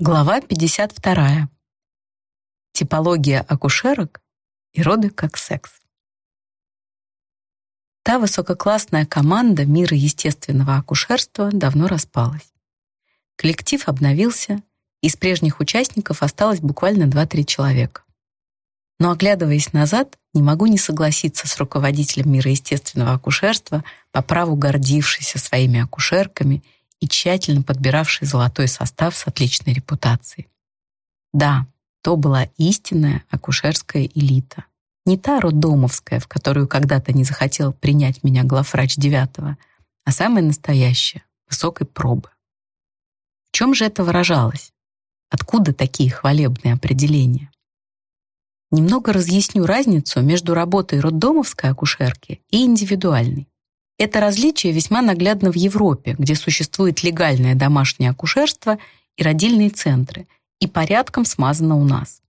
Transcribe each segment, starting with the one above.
Глава 52. Типология акушерок и роды как секс. Та высококлассная команда мира естественного акушерства давно распалась. Коллектив обновился, из прежних участников осталось буквально 2-3 человека. Но оглядываясь назад, не могу не согласиться с руководителем мира естественного акушерства, по праву гордившийся своими акушерками и тщательно подбиравший золотой состав с отличной репутацией. Да, то была истинная акушерская элита. Не та роддомовская, в которую когда-то не захотел принять меня главврач девятого, а самая настоящая, высокой пробы. В чем же это выражалось? Откуда такие хвалебные определения? Немного разъясню разницу между работой роддомовской акушерки и индивидуальной. Это различие весьма наглядно в Европе, где существует легальное домашнее акушерство и родильные центры, и порядком смазано у нас.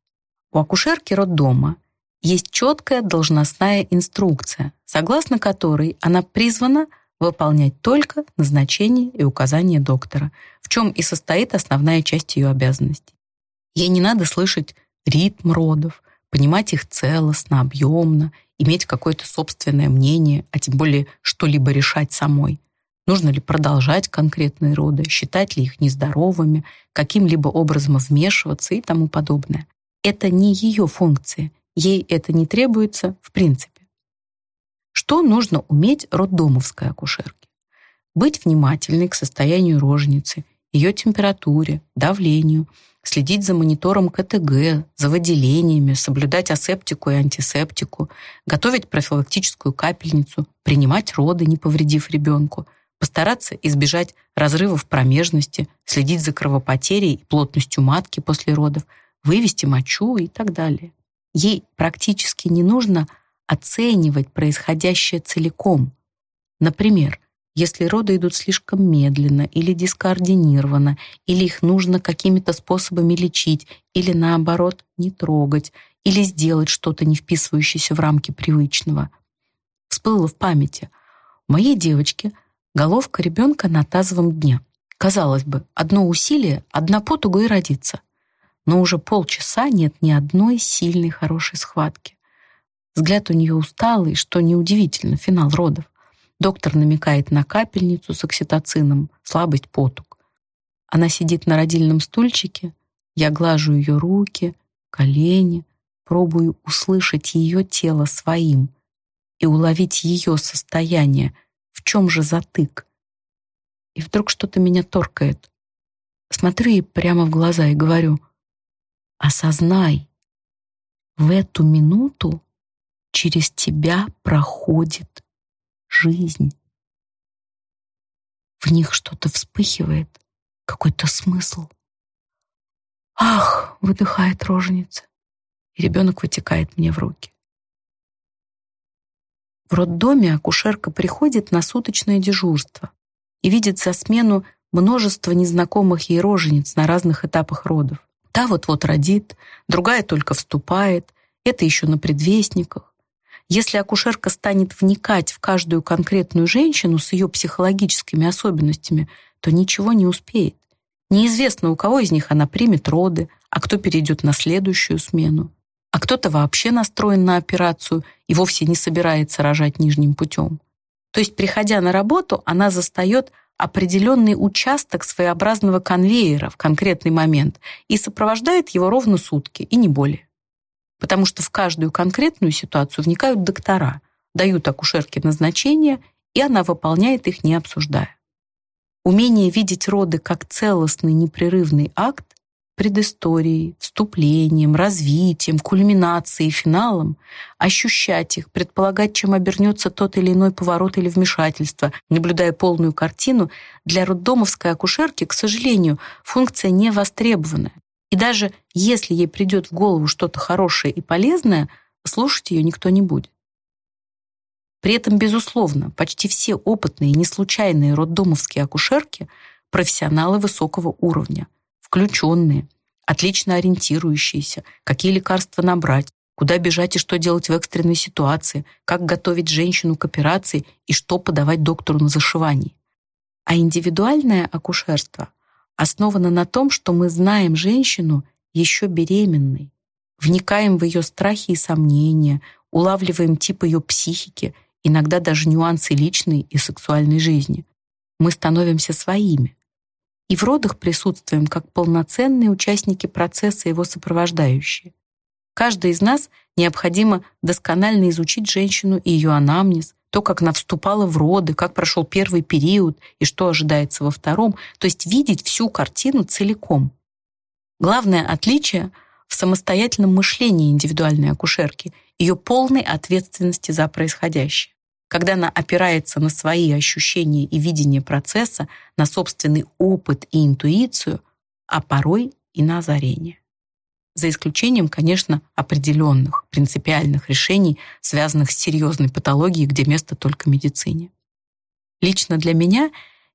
У акушерки роддома есть четкая должностная инструкция, согласно которой она призвана выполнять только назначение и указания доктора, в чем и состоит основная часть ее обязанностей. Ей не надо слышать ритм родов, понимать их целостно, объемно иметь какое-то собственное мнение, а тем более что-либо решать самой. Нужно ли продолжать конкретные роды, считать ли их нездоровыми, каким-либо образом вмешиваться и тому подобное. Это не ее функция, ей это не требуется в принципе. Что нужно уметь роддомовской акушерке? Быть внимательной к состоянию роженицы, ее температуре, давлению, следить за монитором КТГ, за выделениями, соблюдать асептику и антисептику, готовить профилактическую капельницу, принимать роды, не повредив ребенку, постараться избежать разрывов промежности, следить за кровопотерей и плотностью матки после родов, вывести мочу и так далее. Ей практически не нужно оценивать происходящее целиком. Например, если роды идут слишком медленно или дискоординированно, или их нужно какими-то способами лечить, или наоборот не трогать, или сделать что-то, не вписывающееся в рамки привычного. Всплыло в памяти. У моей девочки головка ребенка на тазовом дне. Казалось бы, одно усилие, одна потуга и родиться. Но уже полчаса нет ни одной сильной хорошей схватки. Взгляд у нее усталый, что неудивительно, финал родов. Доктор намекает на капельницу с окситоцином, слабость, потуг. Она сидит на родильном стульчике, я глажу ее руки, колени, пробую услышать ее тело своим и уловить ее состояние, в чем же затык. И вдруг что-то меня торкает. Смотрю ей прямо в глаза и говорю, осознай, в эту минуту через тебя проходит жизнь. В них что-то вспыхивает, какой-то смысл. «Ах!» — выдыхает роженица, и ребенок вытекает мне в руки. В роддоме акушерка приходит на суточное дежурство и видит за смену множество незнакомых ей рожениц на разных этапах родов. Та вот-вот родит, другая только вступает, это еще на предвестниках. Если акушерка станет вникать в каждую конкретную женщину с ее психологическими особенностями, то ничего не успеет. Неизвестно, у кого из них она примет роды, а кто перейдет на следующую смену. А кто-то вообще настроен на операцию и вовсе не собирается рожать нижним путем. То есть, приходя на работу, она застает определенный участок своеобразного конвейера в конкретный момент и сопровождает его ровно сутки, и не более потому что в каждую конкретную ситуацию вникают доктора, дают акушерке назначения, и она выполняет их, не обсуждая. Умение видеть роды как целостный непрерывный акт предысторией, вступлением, развитием, кульминацией, финалом, ощущать их, предполагать, чем обернется тот или иной поворот или вмешательство, наблюдая полную картину, для роддомовской акушерки, к сожалению, функция не востребованная. И даже если ей придет в голову что-то хорошее и полезное, слушать ее никто не будет. При этом, безусловно, почти все опытные и неслучайные роддомовские акушерки – профессионалы высокого уровня, включенные, отлично ориентирующиеся, какие лекарства набрать, куда бежать и что делать в экстренной ситуации, как готовить женщину к операции и что подавать доктору на зашивании. А индивидуальное акушерство основана на том, что мы знаем женщину еще беременной, вникаем в ее страхи и сомнения, улавливаем тип ее психики, иногда даже нюансы личной и сексуальной жизни. Мы становимся своими. И в родах присутствуем как полноценные участники процесса, его сопровождающие. Каждый из нас необходимо досконально изучить женщину и ее анамнез, то, как она вступала в роды, как прошел первый период и что ожидается во втором, то есть видеть всю картину целиком. Главное отличие в самостоятельном мышлении индивидуальной акушерки, ее полной ответственности за происходящее. Когда она опирается на свои ощущения и видение процесса, на собственный опыт и интуицию, а порой и на озарение за исключением, конечно, определенных принципиальных решений, связанных с серьезной патологией, где место только медицине. Лично для меня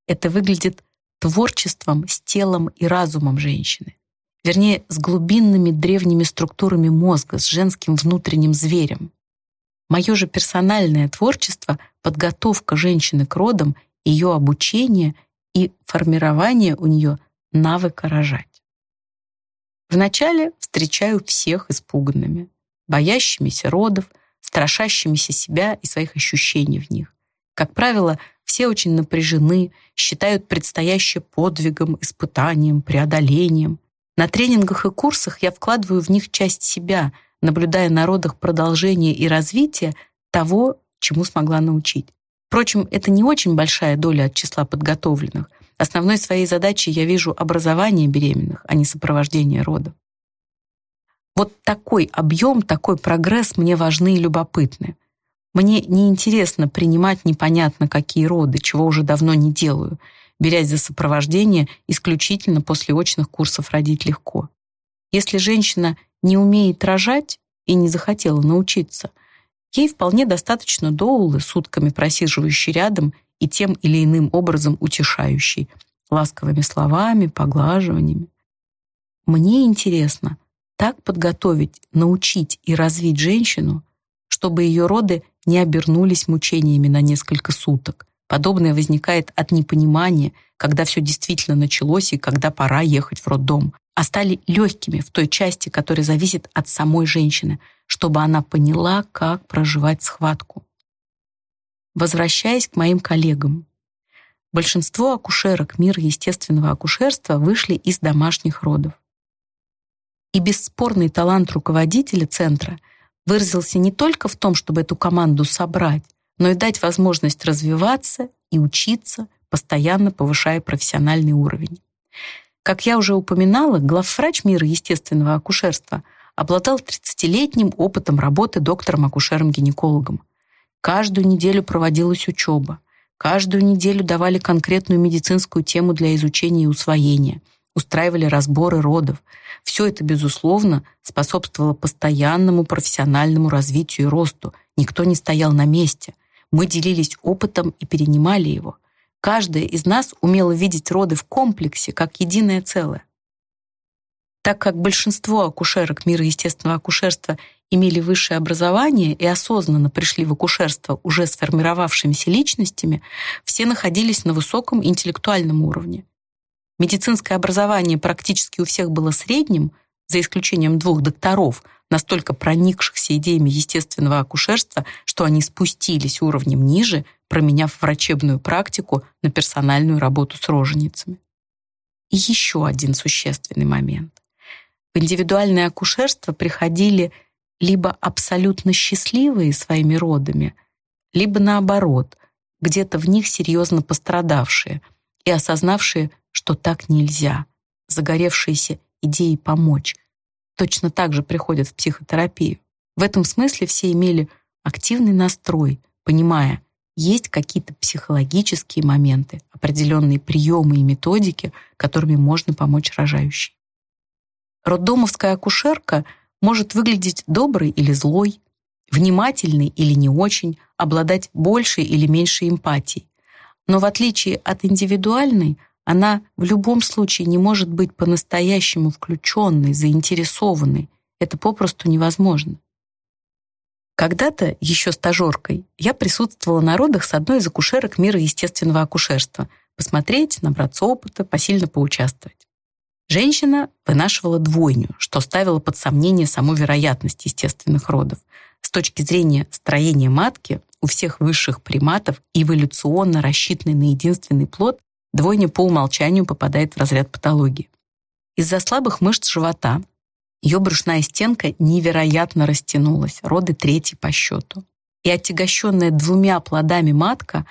это выглядит творчеством с телом и разумом женщины. Вернее, с глубинными древними структурами мозга, с женским внутренним зверем. Мое же персональное творчество — подготовка женщины к родам, ее обучение и формирование у нее навыка рожать. Вначале встречаю всех испуганными, боящимися родов, страшащимися себя и своих ощущений в них. Как правило, все очень напряжены, считают предстоящее подвигом, испытанием, преодолением. На тренингах и курсах я вкладываю в них часть себя, наблюдая на родах продолжение и развитие того, чему смогла научить. Впрочем, это не очень большая доля от числа подготовленных. Основной своей задачей я вижу образование беременных, а не сопровождение родов. Вот такой объем, такой прогресс мне важны и любопытны. Мне неинтересно принимать непонятно какие роды, чего уже давно не делаю, берясь за сопровождение исключительно после очных курсов «Родить легко». Если женщина не умеет рожать и не захотела научиться, ей вполне достаточно доулы, сутками просиживающей рядом и тем или иным образом утешающий, ласковыми словами, поглаживаниями. Мне интересно так подготовить, научить и развить женщину, чтобы ее роды не обернулись мучениями на несколько суток. Подобное возникает от непонимания, когда все действительно началось и когда пора ехать в роддом, а стали легкими в той части, которая зависит от самой женщины, чтобы она поняла, как проживать схватку. Возвращаясь к моим коллегам. Большинство акушерок мира естественного акушерства вышли из домашних родов. И бесспорный талант руководителя центра выразился не только в том, чтобы эту команду собрать, но и дать возможность развиваться и учиться, постоянно повышая профессиональный уровень. Как я уже упоминала, главврач мира естественного акушерства обладал 30-летним опытом работы доктором-акушером-гинекологом. Каждую неделю проводилась учеба. Каждую неделю давали конкретную медицинскую тему для изучения и усвоения. Устраивали разборы родов. Все это, безусловно, способствовало постоянному профессиональному развитию и росту. Никто не стоял на месте. Мы делились опытом и перенимали его. Каждая из нас умела видеть роды в комплексе, как единое целое. Так как большинство акушерок мира естественного акушерства имели высшее образование и осознанно пришли в акушерство уже сформировавшимися личностями, все находились на высоком интеллектуальном уровне. Медицинское образование практически у всех было средним, за исключением двух докторов, настолько проникшихся идеями естественного акушерства, что они спустились уровнем ниже, променяв врачебную практику на персональную работу с роженицами. И еще один существенный момент. В индивидуальное акушерство приходили либо абсолютно счастливые своими родами, либо наоборот, где-то в них серьезно пострадавшие и осознавшие, что так нельзя, загоревшиеся идеей помочь, точно так же приходят в психотерапию. В этом смысле все имели активный настрой, понимая, есть какие-то психологические моменты, определенные приемы и методики, которыми можно помочь рожающей. Роддомовская акушерка — может выглядеть доброй или злой, внимательной или не очень, обладать большей или меньшей эмпатией. Но в отличие от индивидуальной, она в любом случае не может быть по-настоящему включенной, заинтересованной. Это попросту невозможно. Когда-то, еще стажеркой, я присутствовала на родах с одной из акушерок мира естественного акушерства, посмотреть, набраться опыта, посильно поучаствовать. Женщина вынашивала двойню, что ставило под сомнение саму вероятность естественных родов. С точки зрения строения матки, у всех высших приматов эволюционно рассчитанный на единственный плод, двойня по умолчанию попадает в разряд патологии. Из-за слабых мышц живота ее брюшная стенка невероятно растянулась, роды третий по счету. И отягощенная двумя плодами матка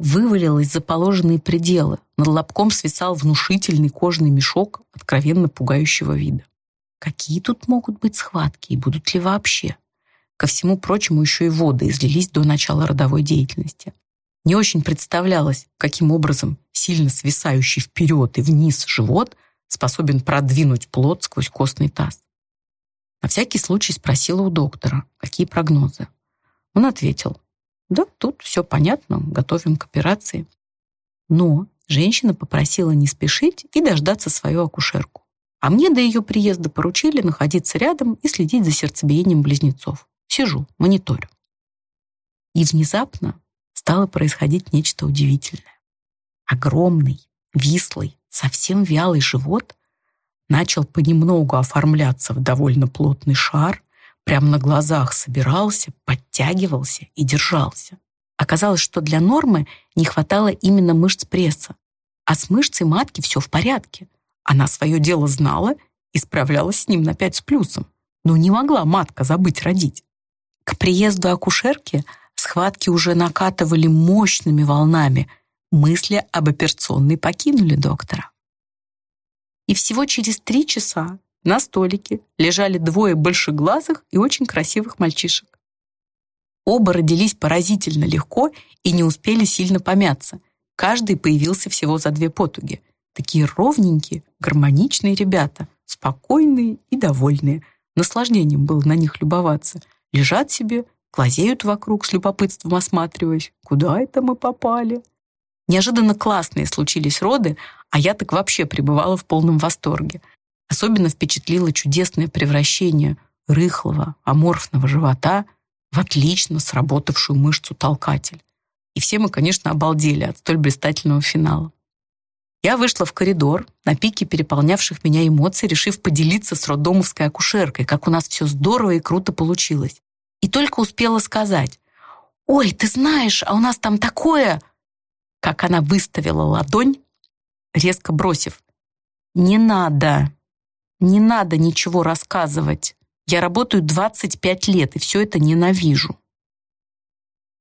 вывалилась за положенные пределы. Над лобком свисал внушительный кожный мешок откровенно пугающего вида. Какие тут могут быть схватки и будут ли вообще? Ко всему прочему еще и воды излились до начала родовой деятельности. Не очень представлялось, каким образом сильно свисающий вперед и вниз живот способен продвинуть плод сквозь костный таз. На всякий случай спросила у доктора, какие прогнозы. Он ответил, да, тут все понятно, готовим к операции. Но женщина попросила не спешить и дождаться свою акушерку. А мне до ее приезда поручили находиться рядом и следить за сердцебиением близнецов. Сижу, мониторю. И внезапно стало происходить нечто удивительное. Огромный, вислый, совсем вялый живот начал понемногу оформляться в довольно плотный шар, прямо на глазах собирался, подтягивался и держался. Оказалось, что для нормы не хватало именно мышц пресса, а с мышцей матки все в порядке. Она свое дело знала и справлялась с ним на пять с плюсом, но не могла матка забыть родить. К приезду акушерки схватки уже накатывали мощными волнами. Мысли об операционной покинули доктора. И всего через три часа на столике лежали двое большеглазых и очень красивых мальчишек. Оба родились поразительно легко и не успели сильно помяться. Каждый появился всего за две потуги. Такие ровненькие, гармоничные ребята, спокойные и довольные. Наслаждением было на них любоваться — Лежат себе, глазеют вокруг, с любопытством осматриваясь. Куда это мы попали? Неожиданно классные случились роды, а я так вообще пребывала в полном восторге. Особенно впечатлило чудесное превращение рыхлого, аморфного живота в отлично сработавшую мышцу-толкатель. И все мы, конечно, обалдели от столь блистательного финала. Я вышла в коридор, на пике переполнявших меня эмоций, решив поделиться с роддомовской акушеркой, как у нас все здорово и круто получилось. И только успела сказать, «Ой, ты знаешь, а у нас там такое...» Как она выставила ладонь, резко бросив, «Не надо, не надо ничего рассказывать. Я работаю 25 лет и все это ненавижу».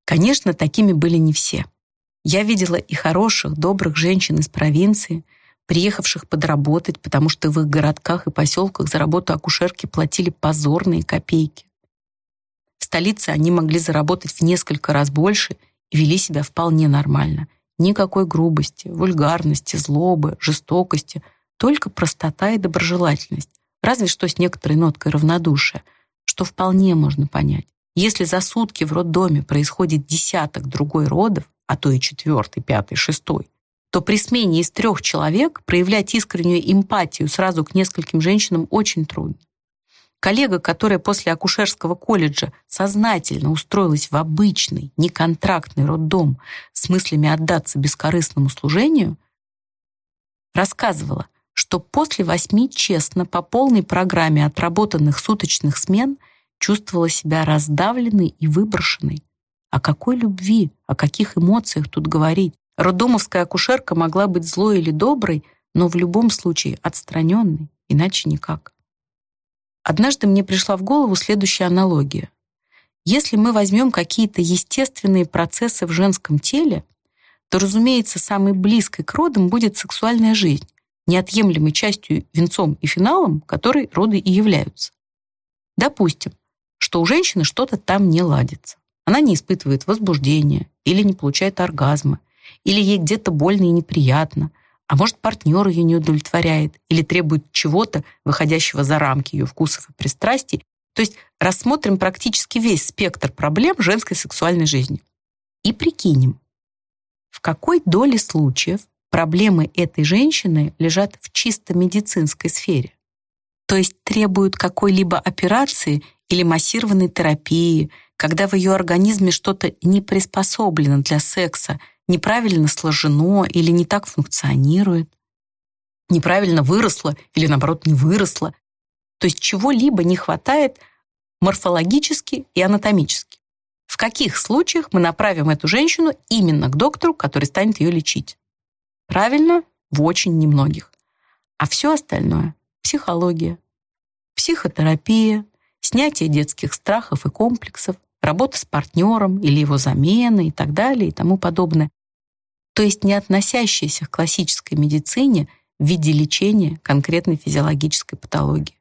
Конечно, такими были не все. Я видела и хороших, добрых женщин из провинции, приехавших подработать, потому что в их городках и поселках за работу акушерки платили позорные копейки. В столице они могли заработать в несколько раз больше и вели себя вполне нормально. Никакой грубости, вульгарности, злобы, жестокости, только простота и доброжелательность, разве что с некоторой ноткой равнодушия, что вполне можно понять. Если за сутки в роддоме происходит десяток другой родов, а то и четвертый, пятый, шестой, то при смене из трех человек проявлять искреннюю эмпатию сразу к нескольким женщинам очень трудно. Коллега, которая после акушерского колледжа сознательно устроилась в обычный, неконтрактный роддом с мыслями отдаться бескорыстному служению, рассказывала, что после восьми честно по полной программе отработанных суточных смен чувствовала себя раздавленной и выброшенной, о какой любви, о каких эмоциях тут говорить? Роддомовская акушерка могла быть злой или доброй, но в любом случае отстраненной, иначе никак. Однажды мне пришла в голову следующая аналогия. Если мы возьмем какие-то естественные процессы в женском теле, то, разумеется, самой близкой к родам будет сексуальная жизнь, неотъемлемой частью, венцом и финалом, которой роды и являются. Допустим, что у женщины что-то там не ладится. Она не испытывает возбуждения или не получает оргазма, или ей где-то больно и неприятно, а может, партнер ее не удовлетворяет или требует чего-то, выходящего за рамки ее вкусов и пристрастий. То есть рассмотрим практически весь спектр проблем женской сексуальной жизни. И прикинем, в какой доле случаев проблемы этой женщины лежат в чисто медицинской сфере. То есть требуют какой-либо операции или массированной терапии, когда в ее организме что-то не приспособлено для секса, неправильно сложено или не так функционирует, неправильно выросло или, наоборот, не выросло. То есть чего-либо не хватает морфологически и анатомически. В каких случаях мы направим эту женщину именно к доктору, который станет ее лечить? Правильно, в очень немногих. А все остальное – психология, психотерапия, снятие детских страхов и комплексов, работа с партнером или его замена и так далее и тому подобное. То есть не относящиеся к классической медицине в виде лечения конкретной физиологической патологии.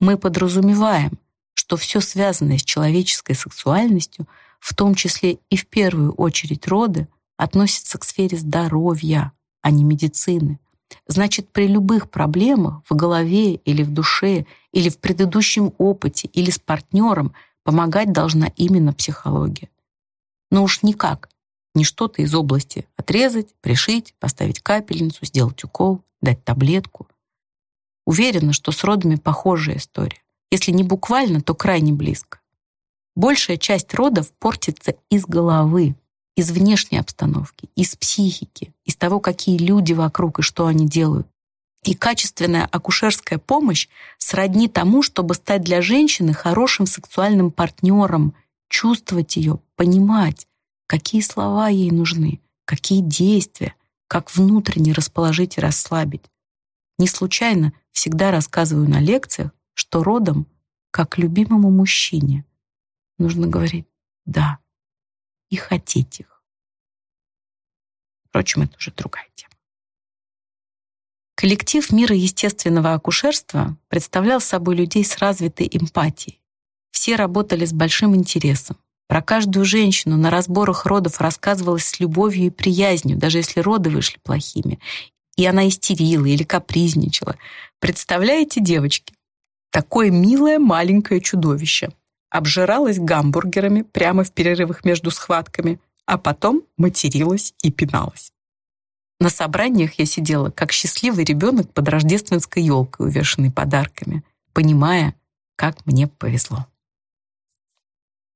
Мы подразумеваем, что все связанное с человеческой сексуальностью, в том числе и в первую очередь роды, относится к сфере здоровья, а не медицины. Значит, при любых проблемах в голове или в душе, или в предыдущем опыте, или с партнером помогать должна именно психология. Но уж никак не что-то из области отрезать, пришить, поставить капельницу, сделать укол, дать таблетку. Уверена, что с родами похожая история. Если не буквально, то крайне близко. Большая часть родов портится из головы, из внешней обстановки, из психики, из того, какие люди вокруг и что они делают. И качественная акушерская помощь сродни тому, чтобы стать для женщины хорошим сексуальным партнером, чувствовать ее, понимать, какие слова ей нужны, какие действия, как внутренне расположить и расслабить. Не случайно всегда рассказываю на лекциях, что родом, как любимому мужчине, нужно говорить «да» и хотеть их. Впрочем, это уже другая тема. Коллектив мира естественного акушерства представлял собой людей с развитой эмпатией. Все работали с большим интересом. Про каждую женщину на разборах родов рассказывалось с любовью и приязнью, даже если роды вышли плохими. И она истерила или капризничала. Представляете, девочки, такое милое маленькое чудовище обжиралась гамбургерами прямо в перерывах между схватками, а потом материлась и пиналась. На собраниях я сидела, как счастливый ребенок под рождественской елкой, увешанной подарками, понимая, как мне повезло.